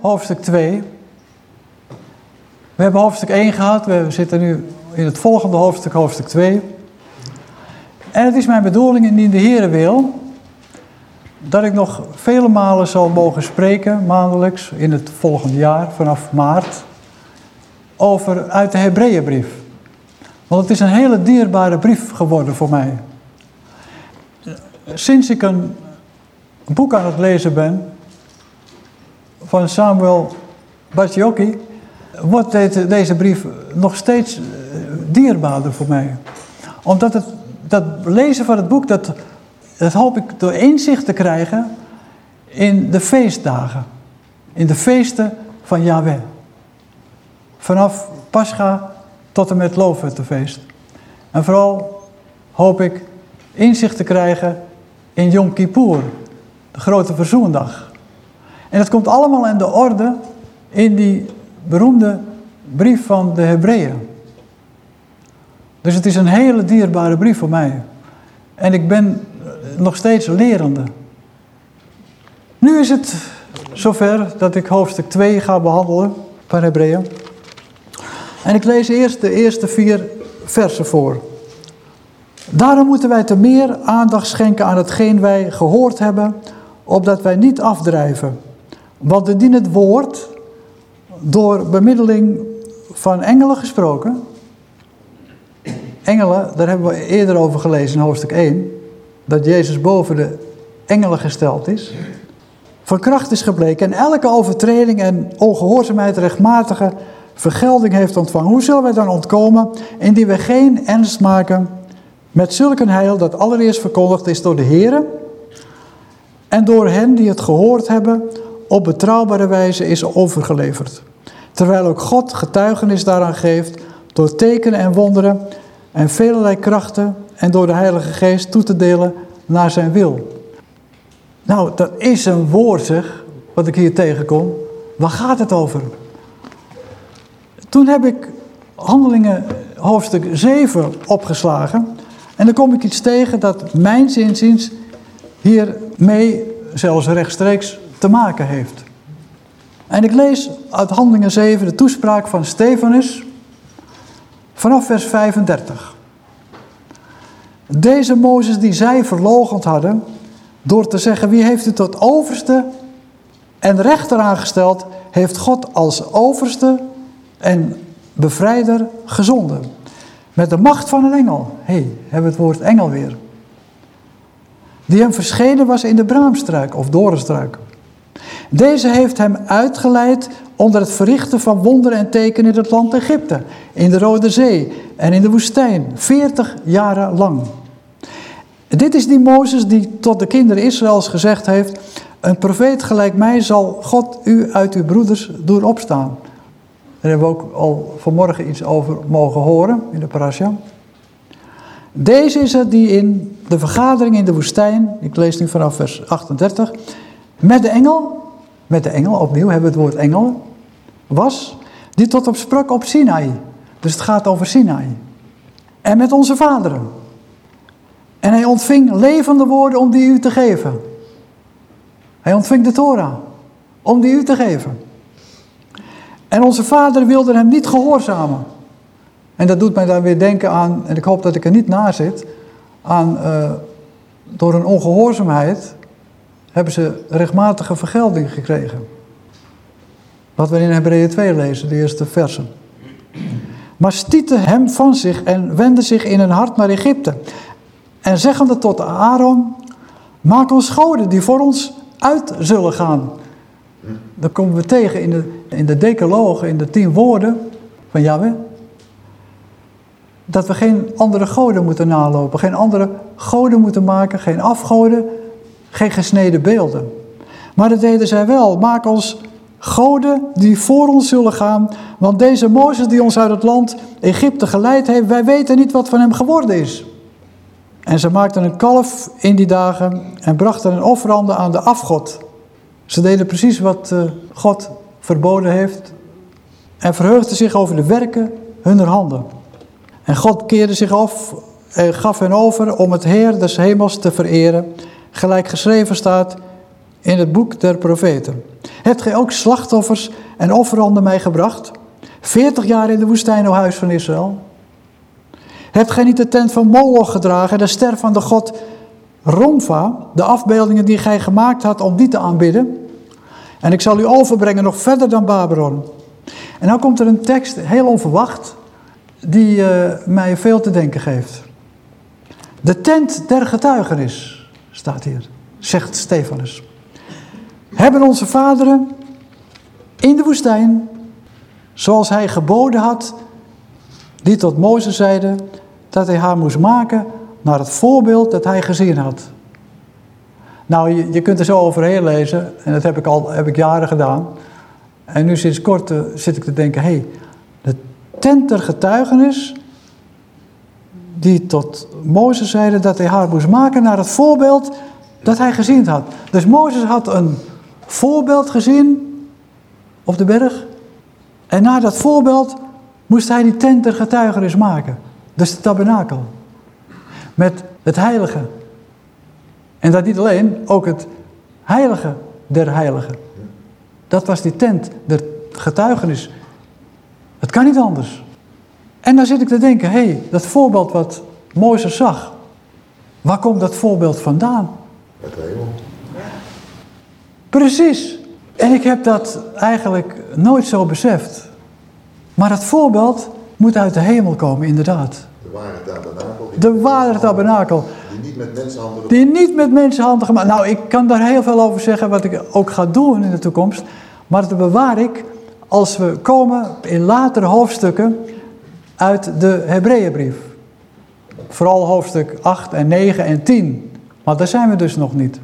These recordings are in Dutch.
Hoofdstuk 2. We hebben hoofdstuk 1 gehad, we zitten nu in het volgende hoofdstuk, hoofdstuk 2. En het is mijn bedoeling, indien de Heer wil, dat ik nog vele malen zal mogen spreken, maandelijks, in het volgende jaar, vanaf maart, over uit de Hebreeënbrief. Want het is een hele dierbare brief geworden voor mij. Sinds ik een boek aan het lezen ben, van Samuel Bacciocchi, wordt deze brief nog steeds eh, dierbaarder voor mij. Omdat het, dat lezen van het boek, dat, dat hoop ik door inzicht te krijgen in de feestdagen. In de feesten van Yahweh. Vanaf Pascha tot en met Loofhuttenfeest. En vooral hoop ik inzicht te krijgen in Yom Kippur, de grote verzoendag. En dat komt allemaal in de orde in die beroemde brief van de Hebreeën. Dus het is een hele dierbare brief voor mij. En ik ben nog steeds lerende. Nu is het zover dat ik hoofdstuk 2 ga behandelen van Hebreeën. En ik lees eerst de eerste vier versen voor. Daarom moeten wij te meer aandacht schenken aan hetgeen wij gehoord hebben, opdat wij niet afdrijven. Want indien het woord door bemiddeling van engelen gesproken, engelen, daar hebben we eerder over gelezen in hoofdstuk 1, dat Jezus boven de engelen gesteld is, van kracht is gebleken en elke overtreding en ongehoorzaamheid rechtmatige vergelding heeft ontvangen. Hoe zullen wij dan ontkomen indien we geen ernst maken met zulk een heil dat allereerst verkondigd is door de Heer en door hen die het gehoord hebben op betrouwbare wijze is overgeleverd. Terwijl ook God getuigenis daaraan geeft door tekenen en wonderen en velelei krachten en door de Heilige Geest toe te delen naar zijn wil. Nou, dat is een woord zeg, wat ik hier tegenkom. Waar gaat het over? Toen heb ik handelingen hoofdstuk 7 opgeslagen. En dan kom ik iets tegen dat mijn zinziens hiermee zelfs rechtstreeks te maken heeft. En ik lees uit Handelingen 7 de toespraak van Stefanus vanaf vers 35. Deze Mozes die zij verlogend hadden door te zeggen wie heeft u tot overste en rechter aangesteld, heeft God als overste en bevrijder gezonden. Met de macht van een engel. Hé, hey, hebben we het woord engel weer. Die hem verschenen was in de braamstruik of dorenstruik. Deze heeft hem uitgeleid onder het verrichten van wonderen en tekenen in het land Egypte, in de Rode Zee en in de woestijn, 40 jaren lang. Dit is die Mozes die tot de kinderen Israëls gezegd heeft, een profeet gelijk mij zal God u uit uw broeders doen opstaan. Daar hebben we ook al vanmorgen iets over mogen horen in de parasha. Deze is het die in de vergadering in de woestijn, ik lees nu vanaf vers 38, met de engel, met de engel, opnieuw hebben we het woord engel, was, die tot op sprak op Sinai. Dus het gaat over Sinai. En met onze vaderen. En hij ontving levende woorden om die u te geven. Hij ontving de Torah om die u te geven. En onze vader wilde hem niet gehoorzamen. En dat doet mij dan weer denken aan, en ik hoop dat ik er niet na zit, aan uh, door een ongehoorzaamheid hebben ze rechtmatige vergelding gekregen. Wat we in Hebreeën 2 lezen, de eerste versen. Maar stieten hem van zich en wenden zich in hun hart naar Egypte. En zeggende tot Aaron, maak ons goden die voor ons uit zullen gaan. Dan komen we tegen in de, in de in de tien woorden van Yahweh. Dat we geen andere goden moeten nalopen, geen andere goden moeten maken, geen afgoden, geen gesneden beelden. Maar dat deden zij wel. Maak ons goden die voor ons zullen gaan. Want deze Mozes die ons uit het land Egypte geleid heeft, wij weten niet wat van hem geworden is. En ze maakten een kalf in die dagen en brachten een offerande aan de afgod. Ze deden precies wat eh, God verboden heeft en verheugden zich over de werken hunner handen. En God keerde zich af en gaf hen over om het Heer des hemels te vereren Gelijk geschreven staat, in het boek der profeten. Hebt gij ook slachtoffers en offeranden mij gebracht? Veertig jaar in de woestijn, o huis van Israël. Hebt gij niet de tent van Moloch gedragen, de ster van de god Romfa, de afbeeldingen die gij gemaakt had om die te aanbidden? En ik zal u overbrengen nog verder dan Babylon. En dan komt er een tekst, heel onverwacht, die uh, mij veel te denken geeft. De tent der getuigenis, staat hier, zegt Stefanus. Hebben onze vaderen in de woestijn, zoals hij geboden had, die tot Mozes zeiden dat hij haar moest maken naar het voorbeeld dat hij gezien had. Nou, je, je kunt er zo overheen lezen, en dat heb ik al heb ik jaren gedaan. En nu sinds kort uh, zit ik te denken, hé, hey, de tent der getuigenis, die tot Mozes zeiden dat hij haar moest maken naar het voorbeeld dat hij gezien had. Dus Mozes had een voorbeeld gezien op de berg. En na dat voorbeeld moest hij die tent der getuigenis maken. Dus de tabernakel. Met het heilige. En dat niet alleen, ook het heilige der heiligen. Dat was die tent der getuigenis. Het kan niet anders. En dan zit ik te denken, hé, hey, dat voorbeeld wat Mozes zag. Waar komt dat voorbeeld vandaan? Het hemel. Precies. En ik heb dat eigenlijk nooit zo beseft. Maar dat voorbeeld moet uit de hemel komen, inderdaad. De ware tabernakel. De ware tabernakel. Die niet met mensenhanden... Die niet met mensenhanden gemaakt. Nou, ik kan daar heel veel over zeggen wat ik ook ga doen in de toekomst. Maar dat bewaar ik als we komen in latere hoofdstukken uit de Hebreeënbrief. Vooral hoofdstuk 8 en 9 en 10. Maar daar zijn we dus nog niet.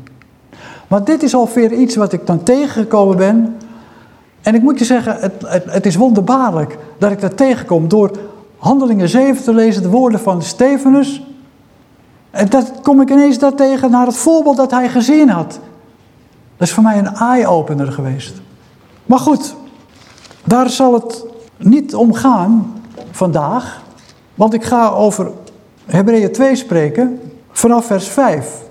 Maar dit is alweer iets wat ik dan tegengekomen ben. En ik moet je zeggen, het, het, is wonderbaarlijk dat ik dat tegenkom door Handelingen 7 te lezen, de woorden van Stefanus. En dat kom ik ineens daar tegen naar het voorbeeld dat hij gezien had. Dat is voor mij een eye-opener geweest. Maar goed, daar zal het niet om gaan vandaag. Want ik ga over Hebreeën 2 spreken vanaf vers 5.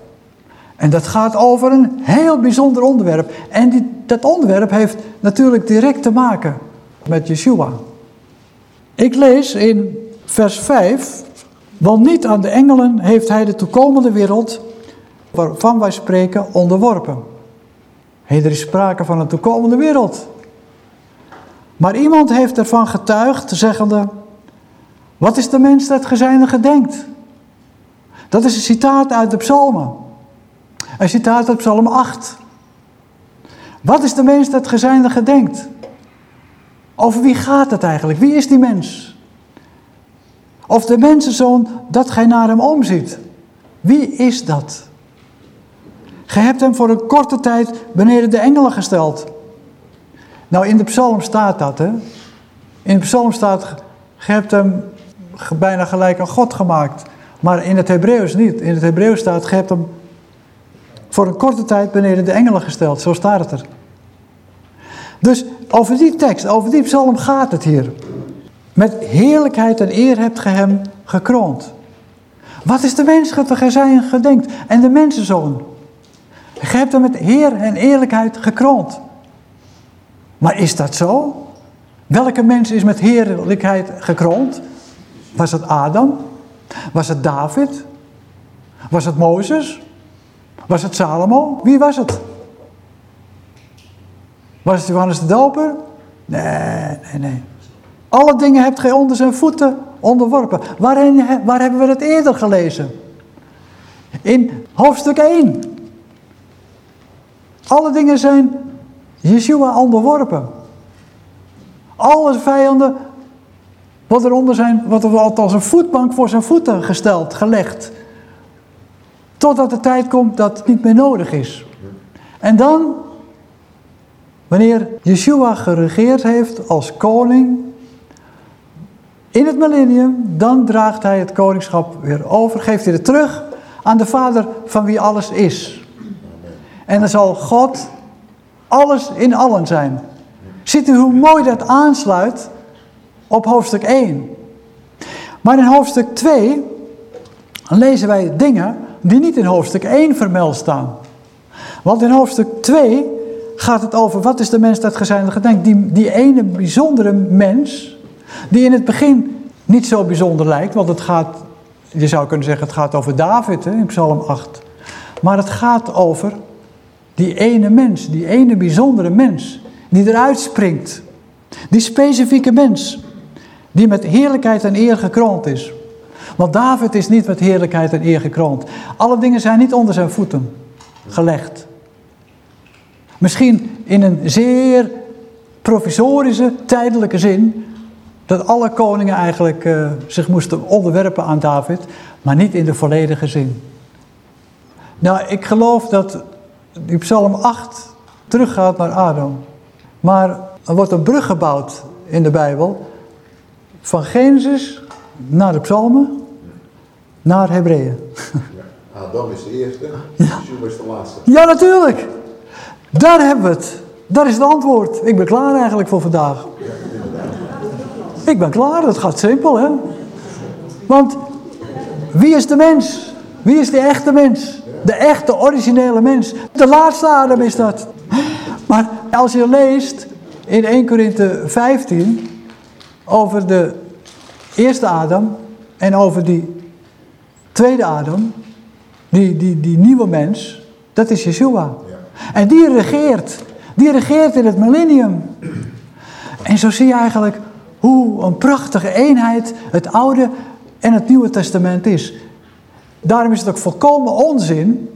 En dat gaat over een heel bijzonder onderwerp. En dat onderwerp heeft natuurlijk direct te maken met Yeshua. Ik lees in vers 5. Want niet aan de engelen heeft hij de toekomende wereld, waarvan wij spreken, onderworpen. Hey, er is sprake van een toekomende wereld. Maar iemand heeft ervan getuigd, zeggende... Wat is de mens dat gezijnde denkt? Dat is een citaat uit de psalmen. Een citaat uit psalm 8. Wat is de mens dat gezijnde denkt? Over wie gaat het eigenlijk? Wie is die mens? Of de mensenzoon dat gij naar hem omziet. Wie is dat? Gij hebt hem voor een korte tijd beneden de engelen gesteld. Nou, in de psalm staat dat, hè. In de psalm staat, gij hebt hem bijna gelijk aan God gemaakt. Maar in het Hebreeuws niet. In het Hebreeuws staat, gij hebt hem voor een korte tijd beneden de engelen gesteld. Zo staat het er. Dus over die tekst, over die psalm gaat het hier. Met heerlijkheid en eer hebt ge hem gekroond. Wat is de mens gij zijn gedenkt? En de mensenzoon. Gij hebt hem met heer en eerlijkheid gekroond. Maar is dat zo? Welke mens is met heerlijkheid gekroond? Was het Adam? Was het David? Was het Mozes? Was het Salomo? Wie was het? Was het Johannes de Doper? Nee, nee, nee. Alle dingen hebt gij onder zijn voeten onderworpen. Waarin, waar hebben we het eerder gelezen? In hoofdstuk 1. Alle dingen zijn Yeshua onderworpen. Alle vijanden wat eronder zijn, wat er als een voetbank voor zijn voeten gesteld, gelegd. Totdat de tijd komt dat het niet meer nodig is. En dan, wanneer Yeshua geregeerd heeft als koning, in het millennium, dan draagt hij het koningschap weer over, geeft hij het terug aan de vader van wie alles is. En dan zal God alles in allen zijn. Ziet u hoe mooi dat aansluit op hoofdstuk 1. Maar in hoofdstuk 2 lezen wij dingen die niet in hoofdstuk 1 vermeld staan. Want in hoofdstuk 2 gaat het over wat is de mens dat gezijnde gedenkt. Die, die ene bijzondere mens, die in het begin niet zo bijzonder lijkt. Want het gaat, je zou kunnen zeggen, het gaat over David hè, in Psalm 8. Maar het gaat over die ene mens, die ene bijzondere mens. Die eruit springt. Die specifieke mens. Die met heerlijkheid en eer gekroond is. Want David is niet met heerlijkheid en eer gekroond. Alle dingen zijn niet onder zijn voeten gelegd. Misschien in een zeer provisorische, tijdelijke zin. Dat alle koningen eigenlijk uh, zich moesten onderwerpen aan David. Maar niet in de volledige zin. Nou, ik geloof dat die psalm 8 teruggaat naar Adam. Maar er wordt een brug gebouwd in de Bijbel. Van Genesis naar de psalmen naar Hebreeën. Adam is de eerste, ja. is de laatste. Ja, natuurlijk. Daar hebben we het. Daar is het antwoord. Ik ben klaar eigenlijk voor vandaag. Ik ben klaar, dat gaat simpel hè. Want wie is de mens? Wie is de echte mens? De echte, originele mens. De laatste Adam is dat. Maar als je leest in 1 Korinthe 15 over de eerste Adam en over die tweede Adam, die, die, die nieuwe mens, dat is Yeshua. En die regeert. Die regeert in het millennium. En zo zie je eigenlijk hoe een prachtige eenheid het Oude en het Nieuwe Testament is. Daarom is het ook volkomen onzin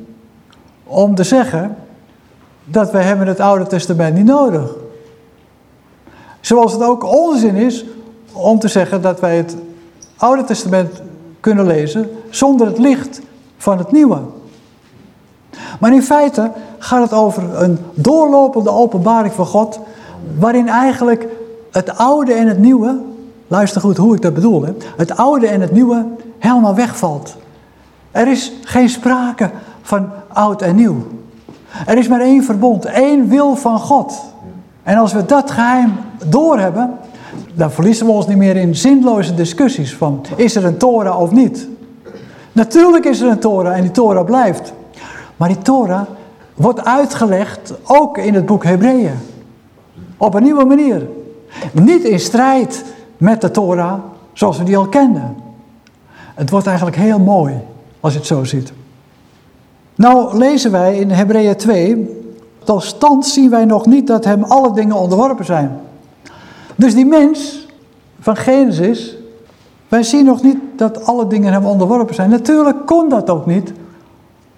om te zeggen dat wij hebben het Oude Testament niet nodig. Zoals het ook onzin is om te zeggen dat wij het Oude Testament kunnen lezen zonder het licht van het Nieuwe. Maar in feite gaat het over een doorlopende openbaring van God, waarin eigenlijk het oude en het nieuwe, luister goed hoe ik dat bedoel, het oude en het nieuwe helemaal wegvalt. Er is geen sprake van oud en nieuw. Er is maar één verbond, één wil van God. En als we dat geheim doorhebben, dan verliezen we ons niet meer in zinloze discussies van is er een Torah of niet. Natuurlijk is er een Torah en die Torah blijft. Maar die Torah wordt uitgelegd ook in het boek Hebreeën. Op een nieuwe manier. Niet in strijd met de Torah zoals we die al kenden. Het wordt eigenlijk heel mooi als je het zo ziet. Nou lezen wij in Hebreeën 2, tot stand zien wij nog niet dat hem alle dingen onderworpen zijn. Dus die mens van Genesis, wij zien nog niet dat alle dingen hem onderworpen zijn. Natuurlijk kon dat ook niet.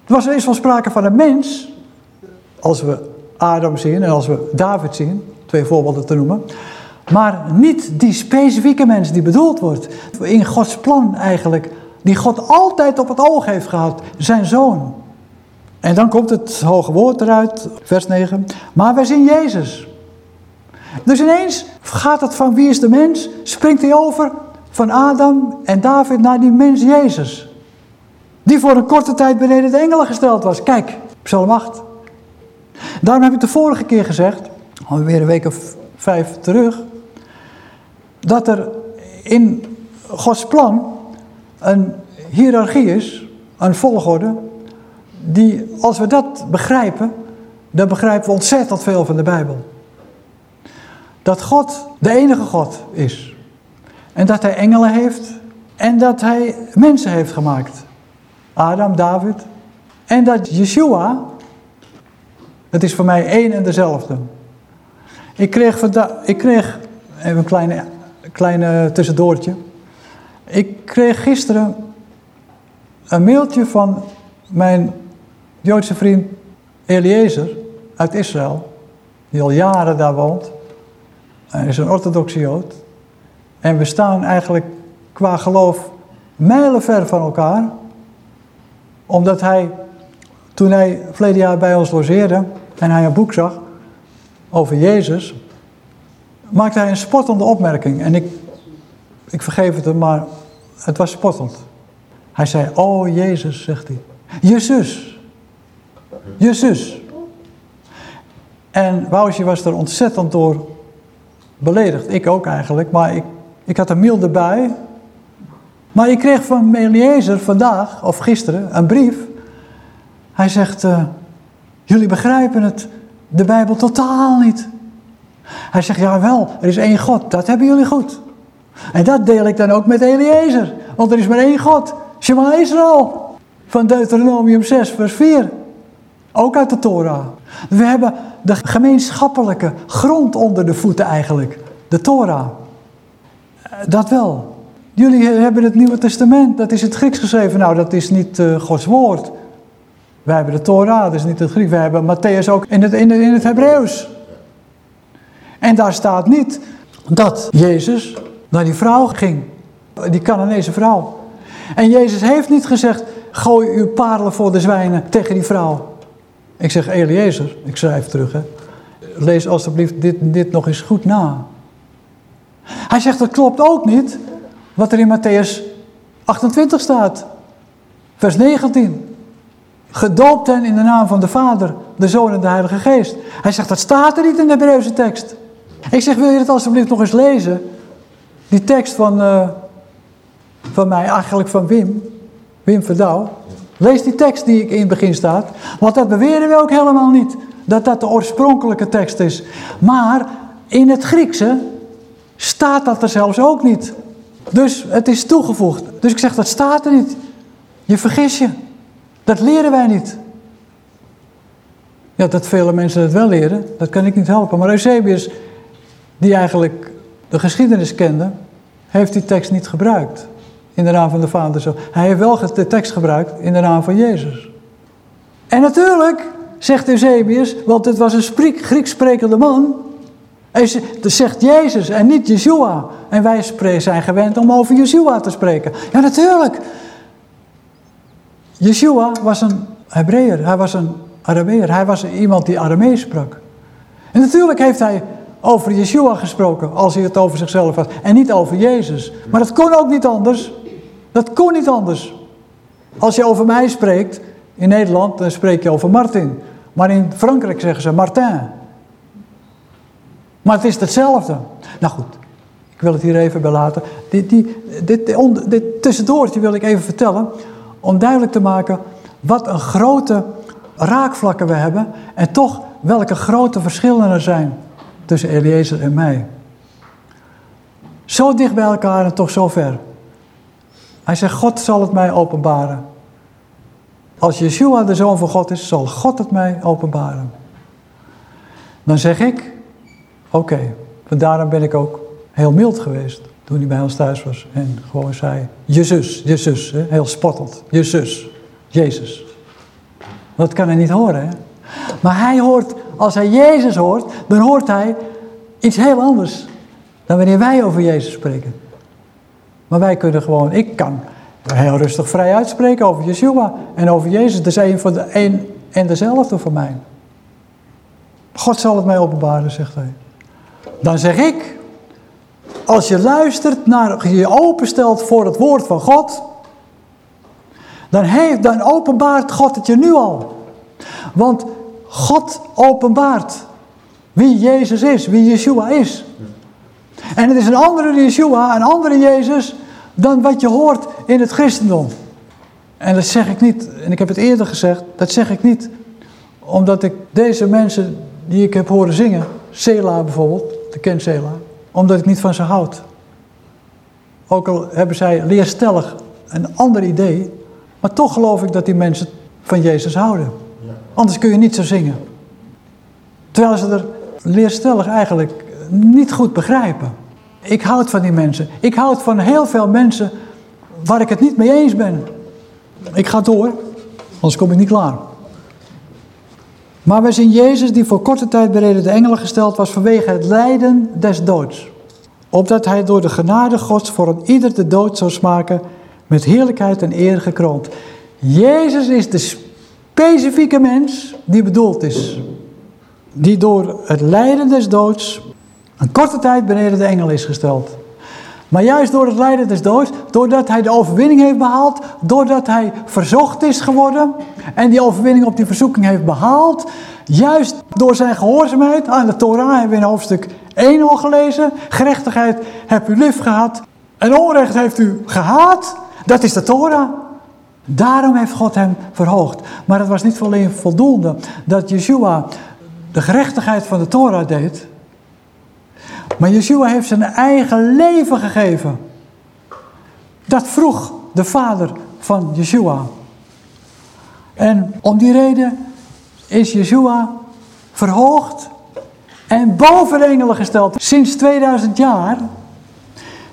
Er was eerst van sprake van een mens, als we Adam zien en als we David zien, twee voorbeelden te noemen. Maar niet die specifieke mens die bedoeld wordt. In Gods plan eigenlijk, die God altijd op het oog heeft gehad, zijn zoon. En dan komt het hoge woord eruit, vers 9. Maar wij zien Jezus. Dus ineens gaat het van wie is de mens, springt hij over van Adam en David naar die mens Jezus. Die voor een korte tijd beneden de engelen gesteld was. Kijk, Psalm 8. Daarom heb ik de vorige keer gezegd, alweer een week of vijf terug, dat er in Gods plan een hiërarchie is, een volgorde, die als we dat begrijpen, dan begrijpen we ontzettend veel van de Bijbel. Dat God de enige God is. En dat hij engelen heeft en dat hij mensen heeft gemaakt. Adam, David. En dat Yeshua, het is voor mij één en dezelfde. Ik kreeg, ik kreeg even een kleine, kleine tussendoortje. Ik kreeg gisteren een mailtje van mijn Joodse vriend Eliezer uit Israël, die al jaren daar woont. Hij is een orthodoxe Jood. En we staan eigenlijk qua geloof mijlenver van elkaar. Omdat hij, toen hij verleden jaar bij ons logeerde en hij een boek zag over Jezus, maakte hij een spottende opmerking. En ik, ik vergeef het hem, maar het was spottend. Hij zei, oh Jezus, zegt hij. Jezus. Jezus. En Woutje was er ontzettend door beledigd. Ik ook eigenlijk, maar ik, ik had een mail erbij. Maar ik kreeg van Eliezer vandaag, of gisteren, een brief. Hij zegt, uh, Jullie begrijpen het, de Bijbel totaal niet. Hij zegt, ja wel, er is één God, dat hebben jullie goed. En dat deel ik dan ook met Eliezer. Want er is maar één God, Shema Israël. Van Deuteronomium 6 vers 4. Ook uit de Torah. We hebben de gemeenschappelijke grond onder de voeten eigenlijk. De Torah. Dat wel. Jullie hebben het Nieuwe Testament, dat is het Grieks geschreven. Nou, dat is niet uh, Gods woord. Wij hebben de Torah, dat is niet het Grieks. Wij hebben Matthäus ook in het, in het, in het Hebreeuws. En daar staat niet dat Jezus naar die vrouw ging. Die Canaanese vrouw. En Jezus heeft niet gezegd, gooi uw parelen voor de zwijnen tegen die vrouw. Ik zeg Eliezer, ik schrijf terug. Hè. Lees alstublieft dit, dit nog eens goed na. Hij zegt, dat klopt ook niet wat er in Matthäus 28 staat. Vers 19. Gedoopt hen in de naam van de Vader, de Zoon en de Heilige Geest. Hij zegt, dat staat er niet in de Hebreeuwse tekst. Ik zeg, wil je het alsjeblieft nog eens lezen? Die tekst van, uh, van mij, eigenlijk van Wim, Wim Verdouw. Lees die tekst die in het begin staat. Want dat beweren we ook helemaal niet. Dat dat de oorspronkelijke tekst is. Maar in het Griekse staat dat er zelfs ook niet. Dus het is toegevoegd. Dus ik zeg, dat staat er niet. Je vergis je. Dat leren wij niet. Ja, dat vele mensen het wel leren, dat kan ik niet helpen. Maar Eusebius, die eigenlijk de geschiedenis kende, heeft die tekst niet gebruikt. In de naam van de Vader. Hij heeft wel de tekst gebruikt in de naam van Jezus. En natuurlijk, zegt Eusebius, want het was een Grieks sprekende man. Hij zegt Jezus en niet Yeshua. En wij zijn gewend om over Yeshua te spreken. Ja, natuurlijk. Yeshua was een Hebreeër, hij was een Arameer, hij was iemand die Aramees sprak. En natuurlijk heeft hij over Yeshua gesproken, als hij het over zichzelf had, en niet over Jezus. Maar dat kon ook niet anders. Dat kon niet anders. Als je over mij spreekt, in Nederland, dan spreek je over Martin. Maar in Frankrijk zeggen ze Martin. Maar het is hetzelfde. Nou goed, ik wil het hier even bij laten. Dit, die, dit, dit tussendoortje wil ik even vertellen om duidelijk te maken wat een grote raakvlakken we hebben en toch welke grote verschillen er zijn tussen Eliezer en mij. Zo dicht bij elkaar en toch zo ver. Hij zegt, God zal het mij openbaren. Als Yeshua de Zoon van God is, zal God het mij openbaren. Dan zeg ik, oké, okay, daarom ben ik ook heel mild geweest toen hij bij ons thuis was. En gewoon zei, Jezus, Jezus, heel spottend. Jezus, Jezus. Dat kan hij niet horen, hè? Maar hij hoort, als hij Jezus hoort, dan hoort hij iets heel anders dan wanneer wij over Jezus spreken. Maar wij kunnen gewoon, ik kan heel rustig vrij uitspreken over Yeshua en over Jezus. Dat is van de, een en dezelfde voor mij. God zal het mij openbaren, zegt hij. Dan zeg ik, als je luistert naar, je openstelt voor het woord van God, dan, heeft, dan openbaart God het je nu al. Want God openbaart wie Jezus is, wie Yeshua is. En het is een andere Yeshua, een andere Jezus, dan wat je hoort in het christendom. En dat zeg ik niet, en ik heb het eerder gezegd, dat zeg ik niet omdat ik deze mensen die ik heb horen zingen, Sela bijvoorbeeld, de kent Sela, omdat ik niet van ze houd. Ook al hebben zij leerstellig een ander idee, maar toch geloof ik dat die mensen van Jezus houden. Anders kun je niet zo zingen. Terwijl ze er leerstellig eigenlijk niet goed begrijpen. Ik houd van die mensen. Ik houd van heel veel mensen waar ik het niet mee eens ben. Ik ga door, anders kom ik niet klaar. Maar we zien Jezus die voor korte tijd bereden de engelen gesteld was vanwege het lijden des doods. Opdat hij door de genade gods voor een ieder de dood zou smaken met heerlijkheid en eer gekroond. Jezus is de specifieke mens die bedoeld is. Die door het lijden des doods een korte tijd beneden de engel is gesteld. Maar juist door het lijden des doods, doordat hij de overwinning heeft behaald, doordat hij verzocht is geworden en die overwinning op die verzoeking heeft behaald, juist door zijn gehoorzaamheid aan de Torah hebben we in hoofdstuk 1 al gelezen, gerechtigheid hebt u lief gehad en onrecht heeft u gehaat, dat is de Torah. Daarom heeft God hem verhoogd. Maar het was niet alleen voldoende dat Yeshua de gerechtigheid van de Torah deed. Maar Yeshua heeft zijn eigen leven gegeven. Dat vroeg de vader van Yeshua. En om die reden is Yeshua verhoogd en boven engelen gesteld. Sinds 2000 jaar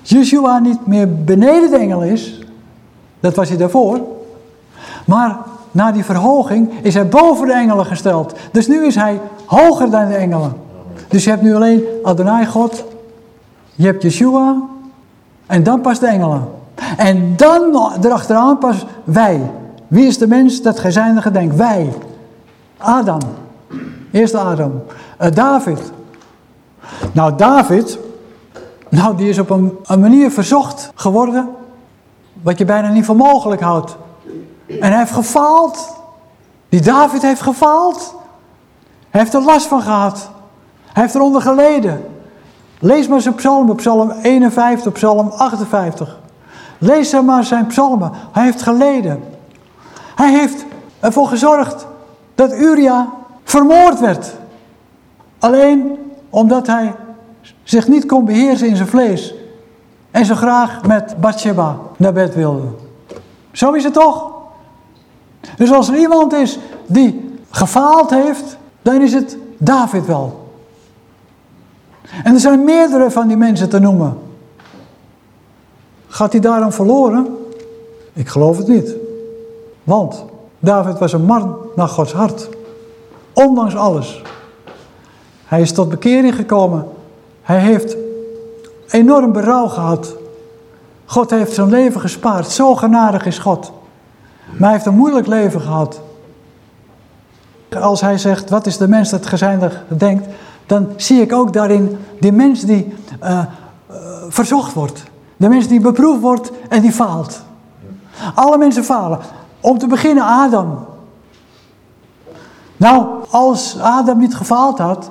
Yeshua niet meer beneden de engel is, dat was hij daarvoor, maar na die verhoging is hij boven de engelen gesteld. Dus nu is hij hoger dan de engelen. Dus je hebt nu alleen Adonai God, je hebt Yeshua en dan pas de engelen. En dan erachteraan pas wij. Wie is de mens dat gij zijnde gedenkt? Wij. Adam. Eerste Adam. Uh, David. Nou, David, nou, die is op een, een manier verzocht geworden, wat je bijna niet voor mogelijk houdt. En hij heeft gefaald. Die David heeft gefaald. Hij heeft er last van gehad. Hij heeft eronder geleden. Lees maar zijn psalmen, psalm 51, psalm 58. Lees maar zijn psalmen. Hij heeft geleden. Hij heeft ervoor gezorgd dat Uria vermoord werd. Alleen omdat hij zich niet kon beheersen in zijn vlees. En zo graag met Bathsheba naar bed wilde. Zo is het toch? Dus als er iemand is die gefaald heeft, dan is het David wel. En er zijn meerdere van die mensen te noemen. Gaat hij daarom verloren? Ik geloof het niet. Want David was een man naar Gods hart. Ondanks alles. Hij is tot bekering gekomen. Hij heeft enorm berouw gehad. God heeft zijn leven gespaard. Zo genadig is God. Maar hij heeft een moeilijk leven gehad. Als hij zegt, wat is de mens dat gezijndig denkt, dan zie ik ook daarin die mens die uh, verzocht wordt. De mens die beproefd wordt en die faalt. Alle mensen falen. Om te beginnen Adam. Nou, als Adam niet gefaald had,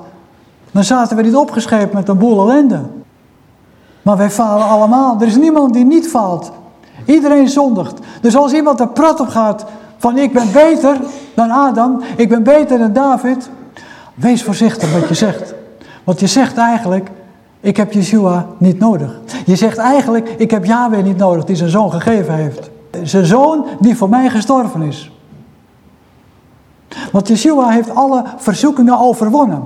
dan zaten we niet opgescheept met een boel ellende. Maar wij falen allemaal. Er is niemand die niet faalt. Iedereen zondigt. Dus als iemand er prat op gaat van ik ben beter dan Adam, ik ben beter dan David, wees voorzichtig wat je zegt. Want je zegt eigenlijk, ik heb Yeshua niet nodig. Je zegt eigenlijk, ik heb Yahweh niet nodig die zijn zoon gegeven heeft. Zijn zoon die voor mij gestorven is. Want Yeshua heeft alle verzoekingen overwonnen.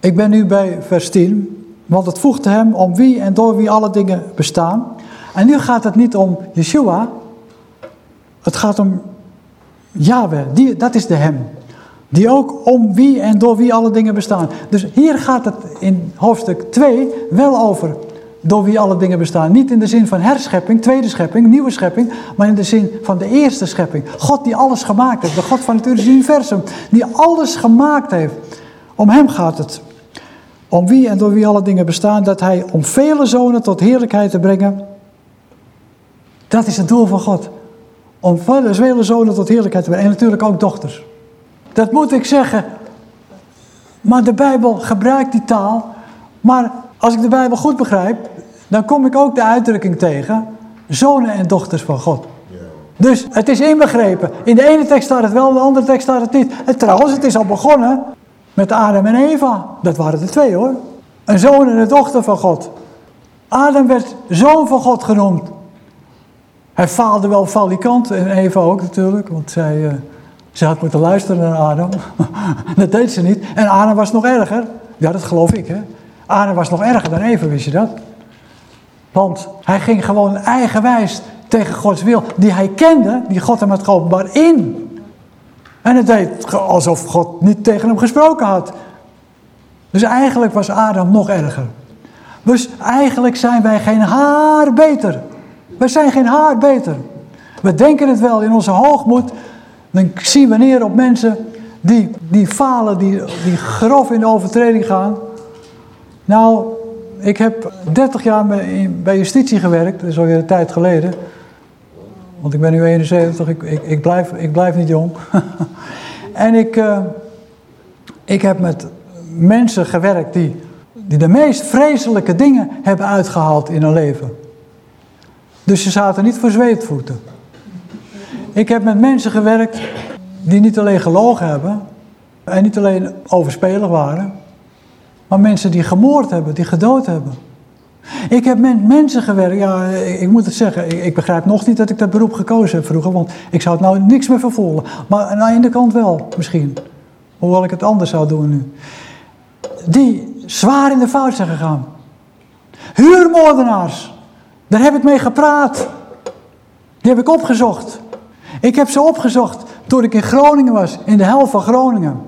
Ik ben nu bij vers 10. Want het voegde hem om wie en door wie alle dingen bestaan. En nu gaat het niet om Yeshua. Het gaat om Yahweh. Die, dat is de hem. Die ook om wie en door wie alle dingen bestaan. Dus hier gaat het in hoofdstuk 2 wel over door wie alle dingen bestaan. Niet in de zin van herschepping, tweede schepping, nieuwe schepping, maar in de zin van de eerste schepping. God die alles gemaakt heeft, de God van het universum, die alles gemaakt heeft. Om hem gaat het. Om wie en door wie alle dingen bestaan, dat hij om vele zonen tot heerlijkheid te brengen. Dat is het doel van God. Om vele zonen tot heerlijkheid te brengen. En natuurlijk ook dochters. Dat moet ik zeggen. Maar de Bijbel gebruikt die taal. Maar als ik de Bijbel goed begrijp, dan kom ik ook de uitdrukking tegen. Zonen en dochters van God. Dus het is inbegrepen. In de ene tekst staat het wel, in de andere tekst staat het niet. En trouwens, het is al begonnen met Adam en Eva. Dat waren er twee hoor. Een zoon en een dochter van God. Adam werd zoon van God genoemd. Hij faalde wel falikant en Eva ook natuurlijk. Want zij, uh, had moeten luisteren naar Adam. dat deed ze niet. En Adam was nog erger. Ja, dat geloof ik hè. Adam was nog erger dan Eva, wist je dat? Want hij ging gewoon eigenwijs tegen Gods wil, die hij kende, die God hem had geopenbaard, in. En het deed alsof God niet tegen hem gesproken had. Dus eigenlijk was Adam nog erger. Dus eigenlijk zijn wij geen haar beter. Wij zijn geen haar beter. We denken het wel in onze hoogmoed. Dan zien we neer op mensen die, die falen, die, die grof in de overtreding gaan. Nou, ik heb 30 jaar bij justitie gewerkt, dat is alweer een tijd geleden. Want ik ben nu 71, ik, ik, ik, blijf, ik blijf niet jong. en ik, uh, ik heb met mensen gewerkt die, die de meest vreselijke dingen hebben uitgehaald in hun leven. Dus ze zaten niet voor zweetvoeten. Ik heb met mensen gewerkt die niet alleen gelogen hebben en niet alleen overspelig waren, maar mensen die gemoord hebben, die gedood hebben. Ik heb met mensen gewerkt, ja, ik moet het zeggen, ik, begrijp nog niet dat ik dat beroep gekozen heb vroeger, want ik zou het nou niks meer vervolgen. Maar aan de ene kant wel, misschien. Hoewel ik het anders zou doen nu. Die zwaar in de fout zijn gegaan. Huurmoordenaars, daar heb ik mee gepraat. Die heb ik opgezocht. Ik heb ze opgezocht toen ik in Groningen was, in de helft van Groningen.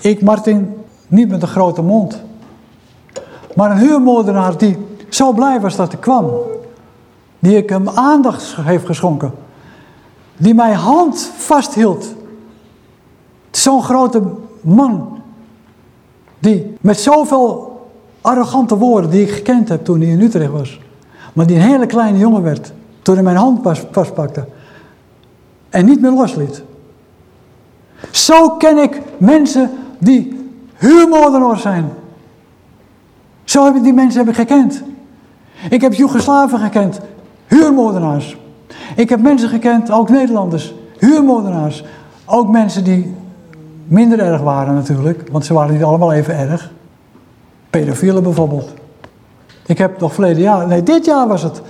Ik, Martin, niet met een grote mond. Maar een huurmoordenaar die zo blij was dat ik kwam. Die ik hem aandacht heeft geschonken. Die mijn hand vasthield. Zo'n grote man. Die met zoveel arrogante woorden die ik gekend heb toen hij in Utrecht was. Maar die een hele kleine jongen werd. Toen hij mijn hand vastpakte. En niet meer losliet. Zo ken ik mensen die huurmoordenaars zijn. Zo heb ik die mensen heb ik gekend. Ik heb Joegoslaven gekend, huurmoordenaars. Ik heb mensen gekend, ook Nederlanders, huurmoordenaars. Ook mensen die minder erg waren natuurlijk, want ze waren niet allemaal even erg. Pedofielen bijvoorbeeld. Ik heb nog verleden jaar, nee dit jaar was het,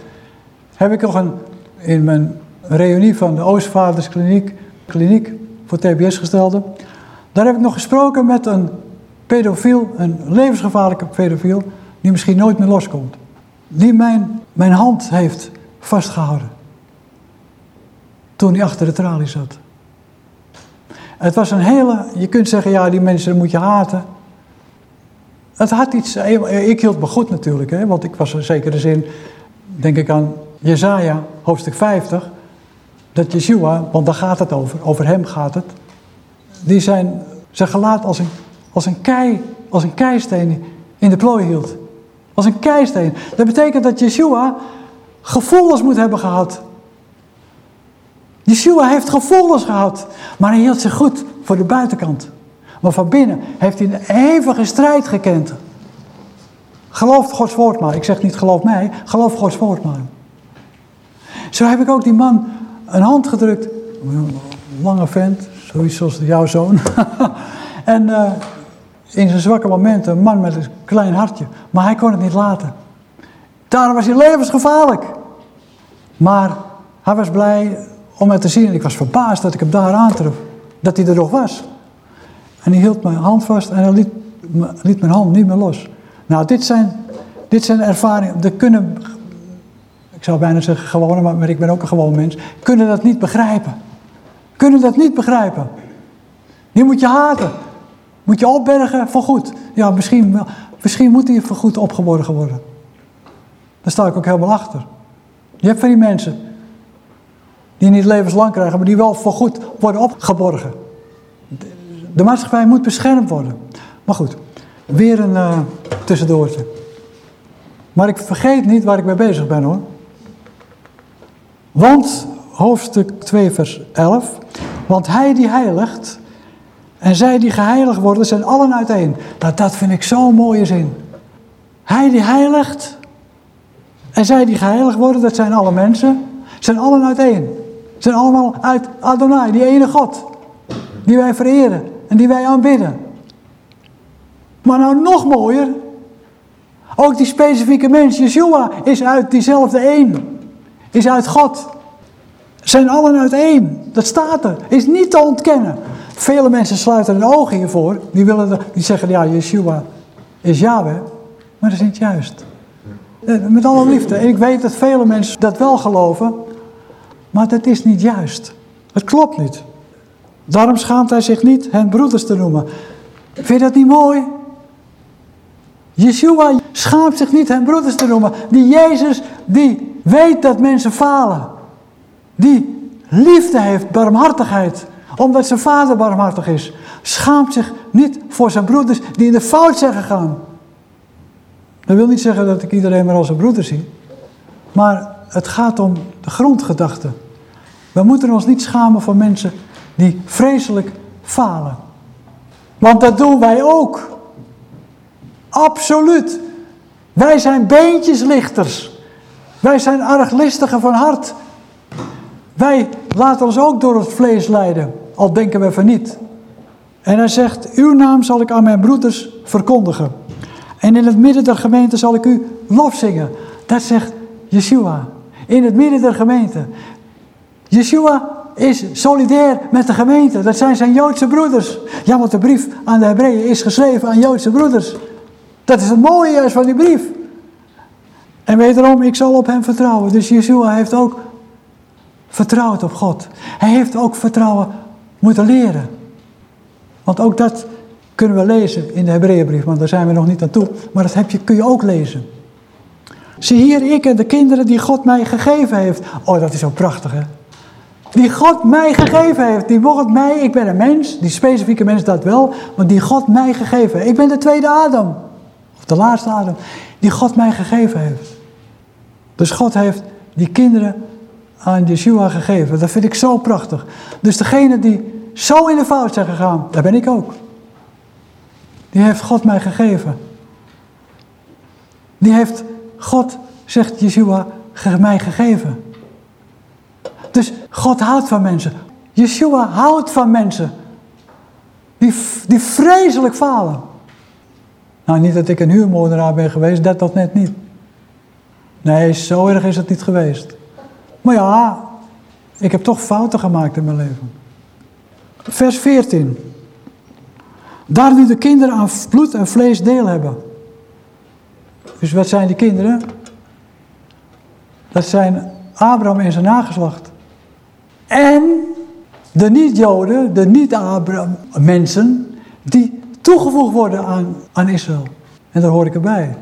heb ik nog een, in mijn reunie van de Oostvaderskliniek, kliniek voor TBS-gestelden. Daar heb ik nog gesproken met een pedofiel, een levensgevaarlijke pedofiel, die misschien nooit meer loskomt. Die mijn, mijn hand heeft vastgehouden. Toen hij achter de tralie zat. Het was een hele, je kunt zeggen, ja, die mensen moet je haten. Het had iets, ik hield me goed natuurlijk, hè, want ik was in zekere zin, denk ik aan Jezaja, hoofdstuk 50, dat Yeshua, want daar gaat het over, over hem gaat het, die zijn, zijn gelaat als een als een, kei, als een keisteen in de plooi hield. Als een keisteen. Dat betekent dat Yeshua gevoelens moet hebben gehad. Yeshua heeft gevoelens gehad, maar hij hield zich goed voor de buitenkant. Maar van binnen heeft hij een eeuwige strijd gekend. Geloof Gods woord maar. Ik zeg niet geloof mij, geloof Gods woord maar. Zo heb ik ook die man een hand gedrukt. Lange vent, zoiets als jouw zoon. en uh, in zijn zwakke momenten een man met een klein hartje. Maar hij kon het niet laten. Daarom was hij levensgevaarlijk. Maar hij was blij om het te zien. En ik was verbaasd dat ik hem daar aantrof. Dat hij er nog was. En hij hield mijn hand vast en hij liet, liet mijn hand niet meer los. Nou, dit zijn, dit zijn ervaringen. De kunnen, ik zou bijna zeggen gewone, maar ik ben ook een gewoon mens. Kunnen dat niet begrijpen. Kunnen dat niet begrijpen. Die moet je haten. Moet je opbergen voor goed? Ja, misschien, misschien moet die voor goed opgeborgen worden. Daar sta ik ook helemaal achter. Je hebt van die mensen die niet levenslang krijgen, maar die wel voor goed worden opgeborgen. De maatschappij moet beschermd worden. Maar goed, weer een uh, tussendoortje. Maar ik vergeet niet waar ik mee bezig ben hoor. Want, hoofdstuk 2 vers 11. Want hij die heiligt, en zij die geheiligd worden, zijn allen uiteen. Nou, dat vind ik zo'n mooie zin. Hij die heiligt. En zij die geheiligd worden, dat zijn alle mensen. Zijn allen uiteen. Zijn allemaal uit Adonai, die ene God. Die wij vereren en die wij aanbidden. Maar nou nog mooier. Ook die specifieke mens, Yeshua, is uit diezelfde één. Is uit God. Zijn allen uit één. Dat staat er. Is niet te ontkennen. Vele mensen sluiten hun ogen hiervoor. Die, willen die zeggen, ja, Yeshua is Yahweh. Maar dat is niet juist. Eh, met alle liefde. Ik weet dat vele mensen dat wel geloven. Maar dat is niet juist. Het klopt niet. Daarom schaamt hij zich niet hen broeders te noemen. Vind je dat niet mooi? Yeshua schaamt zich niet hen broeders te noemen. Die Jezus, die weet dat mensen falen. Die liefde heeft, barmhartigheid omdat zijn vader barmhartig is. Schaamt zich niet voor zijn broeders die in de fout zijn gegaan. Dat wil niet zeggen dat ik iedereen maar als een broeder zie. Maar het gaat om de grondgedachte. We moeten ons niet schamen voor mensen die vreselijk falen. Want dat doen wij ook. Absoluut. Wij zijn beentjeslichters. Wij zijn arglistigen van hart. Wij laat ons ook door het vlees leiden, al denken we van niet. En hij zegt, uw naam zal ik aan mijn broeders verkondigen. En in het midden der gemeente zal ik u lof zingen. Dat zegt Yeshua. In het midden der gemeente. Yeshua is solidair met de gemeente. Dat zijn zijn Joodse broeders. Ja, want de brief aan de Hebreeën is geschreven aan Joodse broeders. Dat is het mooie juist van die brief. En wederom, ik zal op hem vertrouwen. Dus Yeshua heeft ook vertrouwd op God. Hij heeft ook vertrouwen moeten leren. Want ook dat kunnen we lezen in de Hebreeënbrief, want daar zijn we nog niet aan toe. Maar dat heb je, kun je ook lezen. Zie hier, ik en de kinderen die God mij gegeven heeft. Oh, dat is zo prachtig, hè? Die God mij gegeven heeft. Die wordt mij, ik ben een mens, die specifieke mens dat wel, maar die God mij gegeven heeft. Ik ben de tweede Adam, of de laatste Adam, die God mij gegeven heeft. Dus God heeft die kinderen aan Yeshua gegeven. Dat vind ik zo prachtig. Dus degene die zo in de fout zijn gegaan, daar ben ik ook. Die heeft God mij gegeven. Die heeft God, zegt Yeshua, mij gegeven. Dus God houdt van mensen. Yeshua houdt van mensen. Die, die vreselijk falen. Nou, niet dat ik een huurmoordenaar ben geweest, dat dat net niet. Nee, zo erg is het niet geweest. Maar ja, ik heb toch fouten gemaakt in mijn leven. Vers 14. Daar nu de kinderen aan bloed en vlees deel hebben. Dus wat zijn die kinderen? Dat zijn Abraham en zijn nageslacht. En de niet-Joden, de niet-Abraham-mensen, die toegevoegd worden aan, aan Israël. En daar hoor ik erbij.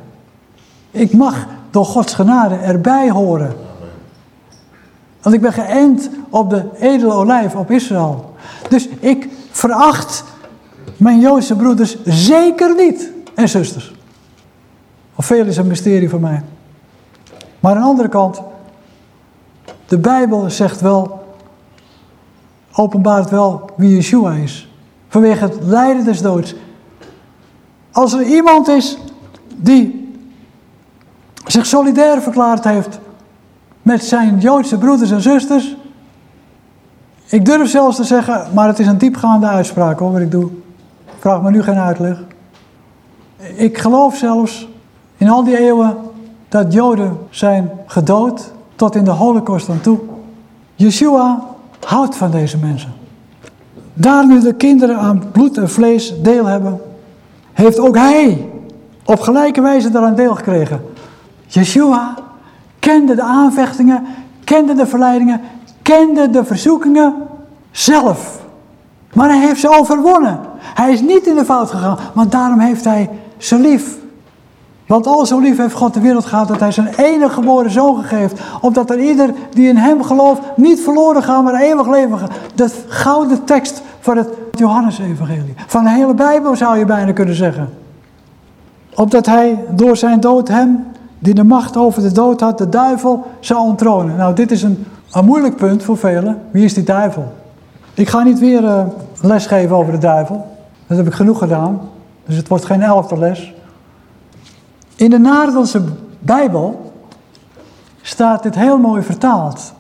Ik mag door Gods genade erbij horen. Want ik ben geënt op de edele olijf, op Israël. Dus ik veracht mijn Joodse broeders zeker niet en zusters. Of veel is een mysterie voor mij. Maar aan de andere kant, de Bijbel zegt wel, openbaart wel wie Yeshua is. Vanwege het lijden des doods. Als er iemand is die zich solidair verklaard heeft met zijn Joodse broeders en zusters. Ik durf zelfs te zeggen, maar het is een diepgaande uitspraak hoor, wat ik doe. Vraag me nu geen uitleg. Ik geloof zelfs in al die eeuwen dat Joden zijn gedood tot in de holocaust aan toe. Yeshua houdt van deze mensen. Daar nu de kinderen aan bloed en vlees deel hebben, heeft ook hij op gelijke wijze daaraan deel gekregen. Yeshua kende de aanvechtingen, kende de verleidingen, kende de verzoekingen zelf. Maar hij heeft ze overwonnen. Hij is niet in de fout gegaan, want daarom heeft hij ze lief. Want al zo lief heeft God de wereld gehad dat hij zijn enige geboren zoon gegeven. Opdat er ieder die in hem gelooft niet verloren gaat, maar eeuwig leven gaat. De gouden tekst van het Johannesevangelie. Van de hele Bijbel zou je bijna kunnen zeggen. Opdat hij door zijn dood hem die de macht over de dood had, de duivel, zou onttronen. Nou, dit is een, een moeilijk punt voor velen. Wie is die duivel? Ik ga niet weer uh, les geven over de duivel. Dat heb ik genoeg gedaan. Dus het wordt geen elfde les. In de Nederlandse Bijbel staat dit heel mooi vertaald.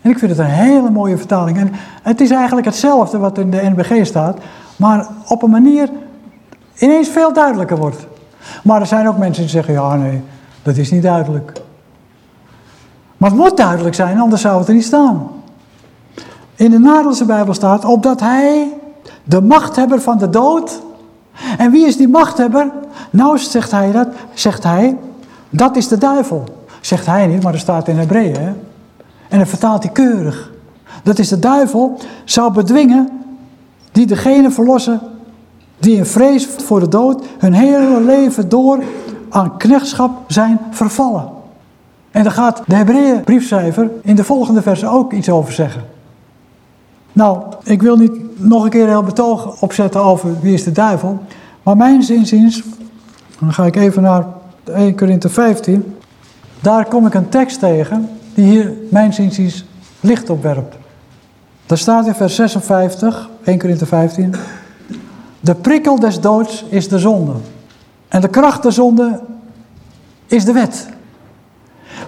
En ik vind het een hele mooie vertaling. En het is eigenlijk hetzelfde wat in de NBG staat, maar op een manier ineens veel duidelijker wordt. Maar er zijn ook mensen die zeggen, ja nee, dat is niet duidelijk. Maar het moet duidelijk zijn, anders zou het er niet staan. In de Nederlandse Bijbel staat, opdat hij, de machthebber van de dood... En wie is die machthebber? Nou, zegt hij dat, zegt hij, dat is de duivel. Zegt hij niet, maar dat staat in Hebreeën. En dan vertaalt hij keurig. Dat is de duivel, zou bedwingen die degene verlossen die in vrees voor de dood hun hele leven door aan knechtschap zijn vervallen. En daar gaat de Hebreeën briefschrijver in de volgende versen ook iets over zeggen. Nou, ik wil niet nog een keer heel betoog opzetten over wie is de duivel. Maar mijn zinziens, dan ga ik even naar 1 Korinthe 15. Daar kom ik een tekst tegen die hier mijn zinziens licht op werpt. Daar staat in vers 56, 1 Korinthe 15. De prikkel des doods is de zonde. En de kracht der zonde is de wet.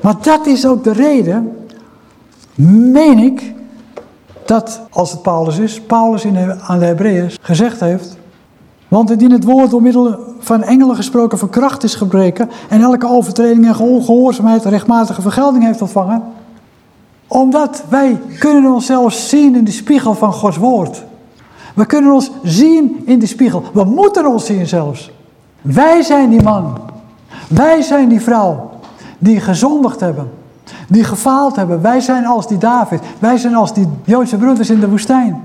Maar dat is ook de reden, meen ik, dat, als het Paulus is, Paulus in de, aan de Hebreeërs gezegd heeft... Want indien het woord door middel van engelen gesproken van kracht is gebreken... en elke overtreding en ongehoorzaamheid rechtmatige vergelding heeft ontvangen... omdat wij kunnen onszelf zien in de spiegel van Gods woord. We kunnen ons zien in de spiegel. We moeten ons zien zelfs. Wij zijn die man. Wij zijn die vrouw die gezondigd hebben. Die gefaald hebben. Wij zijn als die David. Wij zijn als die Joodse broeders in de woestijn.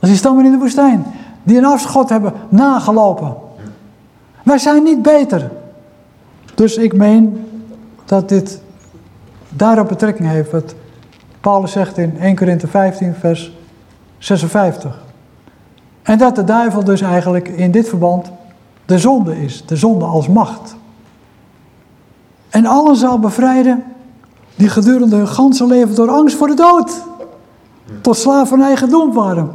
Als die stammen in de woestijn. Die een afschot hebben nagelopen. Wij zijn niet beter. Dus ik meen dat dit daarop betrekking heeft. Wat Paulus zegt in 1 Korinthe 15 vers 56. En dat de duivel dus eigenlijk in dit verband de zonde is. De zonde als macht. En allen zal bevrijden die gedurende hun ganse leven door angst voor de dood tot slavernij gedoemd waren.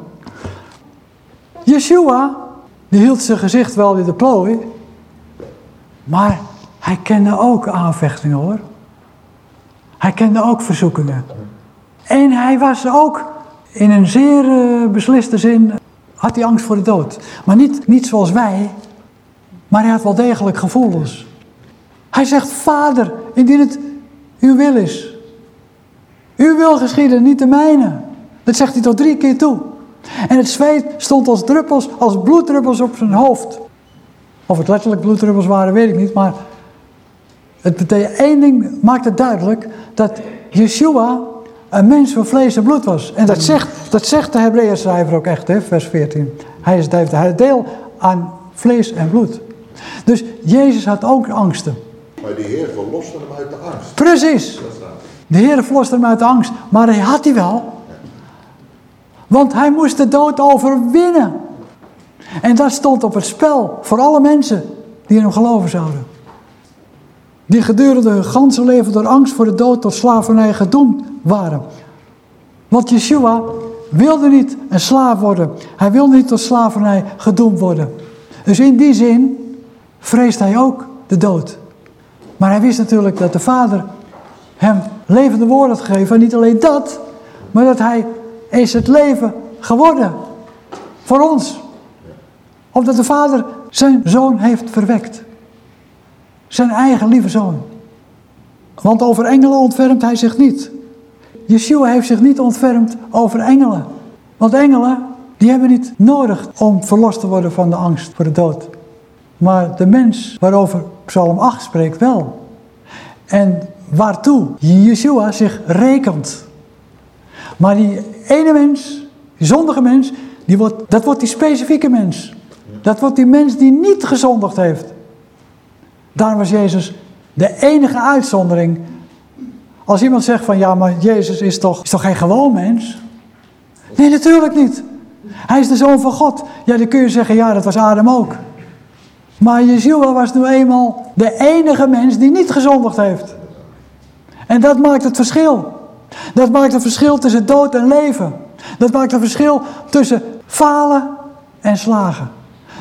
Yeshua, die hield zijn gezicht wel in de plooi, maar hij kende ook aanvechtingen hoor. Hij kende ook verzoekingen. En hij was ook in een zeer uh, besliste zin, had hij angst voor de dood. Maar niet, niet zoals wij, maar hij had wel degelijk gevoelens. Hij zegt, vader, indien het uw wil is. Uw wil geschieden, niet de mijne. Dat zegt hij tot drie keer toe. En het zweet stond als druppels, als bloeddruppels op zijn hoofd. Of het letterlijk bloeddruppels waren, weet ik niet. Maar het één ding maakt het duidelijk. Dat Yeshua een mens van vlees en bloed was. En dat zegt, dat zegt de Hebreeën schrijver ook echt, hè, vers 14. Hij is, deel aan vlees en bloed. Dus Jezus had ook angsten. Maar de Heer verloste hem uit de angst. Precies. De Heer verloste hem uit de angst. Maar hij had die wel. Want hij moest de dood overwinnen. En dat stond op het spel voor alle mensen die in hem geloven zouden. Die gedurende hun ganse leven door angst voor de dood tot slavernij gedoemd waren. Want Yeshua wilde niet een slaaf worden. Hij wilde niet tot slavernij gedoemd worden. Dus in die zin vreest hij ook de dood. Maar hij wist natuurlijk dat de vader hem levende woorden had gegeven. En niet alleen dat, maar dat hij is het leven geworden. Voor ons. Omdat de vader zijn zoon heeft verwekt. Zijn eigen lieve zoon. Want over engelen ontfermt hij zich niet. Yeshua heeft zich niet ontfermd over engelen. Want engelen, die hebben niet nodig om verlost te worden van de angst voor de dood. Maar de mens waarover Psalm 8 spreekt wel. En waartoe Yeshua zich rekent. Maar die ene mens, die zondige mens, die wordt, dat wordt die specifieke mens. Dat wordt die mens die niet gezondigd heeft. Daarom was Jezus de enige uitzondering. Als iemand zegt van ja, maar Jezus is toch, is toch geen gewoon mens? Nee, natuurlijk niet. Hij is de zoon van God. Ja, dan kun je zeggen, ja, dat was Adam ook. Maar Yeshua was nu eenmaal de enige mens die niet gezondigd heeft. En dat maakt het verschil. Dat maakt het verschil tussen dood en leven. Dat maakt het verschil tussen falen en slagen.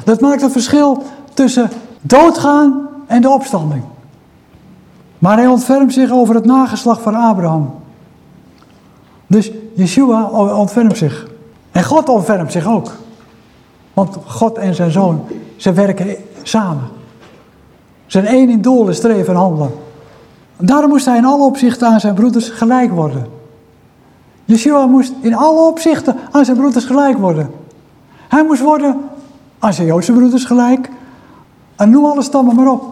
Dat maakt het verschil tussen doodgaan en de opstanding. Maar hij ontfermt zich over het nageslacht van Abraham. Dus Yeshua ontfermt zich. En God ontfermt zich ook. Want God en zijn zoon, ze werken samen. Zijn één in doel streven en handelen. Daarom moest hij in alle opzichten aan zijn broeders gelijk worden. Yeshua moest in alle opzichten aan zijn broeders gelijk worden. Hij moest worden aan zijn Joodse broeders gelijk. En noem alle stammen maar op.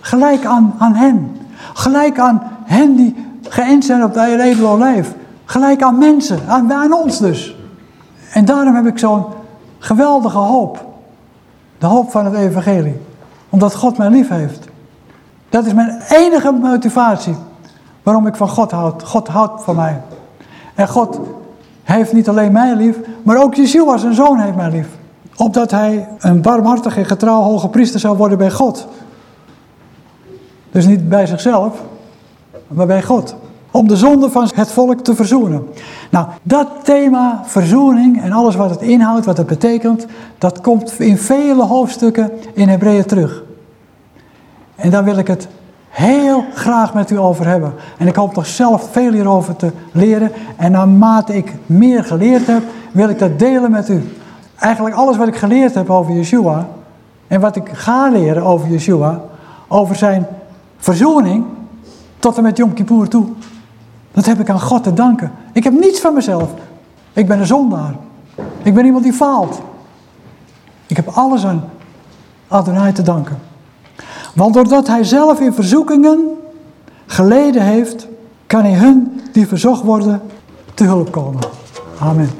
Gelijk aan, aan hen. Gelijk aan hen die geënt zijn op de edele olijf. Gelijk aan mensen, aan, aan ons dus. En daarom heb ik zo'n geweldige hoop. De hoop van het evangelie. Omdat God mij lief heeft. Dat is mijn enige motivatie waarom ik van God houd. God houdt van mij. En God heeft niet alleen mij lief, maar ook Yeshua, zijn zoon, heeft mij lief. Opdat hij een barmhartige en getrouw hoge priester zou worden bij God. Dus niet bij zichzelf, maar bij God. Om de zonde van het volk te verzoenen. Nou, dat thema verzoening en alles wat het inhoudt, wat het betekent, dat komt in vele hoofdstukken in Hebreeën terug. En dan wil ik het heel graag met u over hebben. En ik hoop toch zelf veel hierover te leren. En naarmate ik meer geleerd heb, wil ik dat delen met u. Eigenlijk alles wat ik geleerd heb over Yeshua. En wat ik ga leren over Yeshua. Over zijn verzoening. Tot en met Yom Kippur toe. Dat heb ik aan God te danken. Ik heb niets van mezelf. Ik ben een zondaar. Ik ben iemand die faalt. Ik heb alles aan Adonai te danken. Want doordat hij zelf in verzoekingen geleden heeft, kan hij hun die verzocht worden te hulp komen. Amen.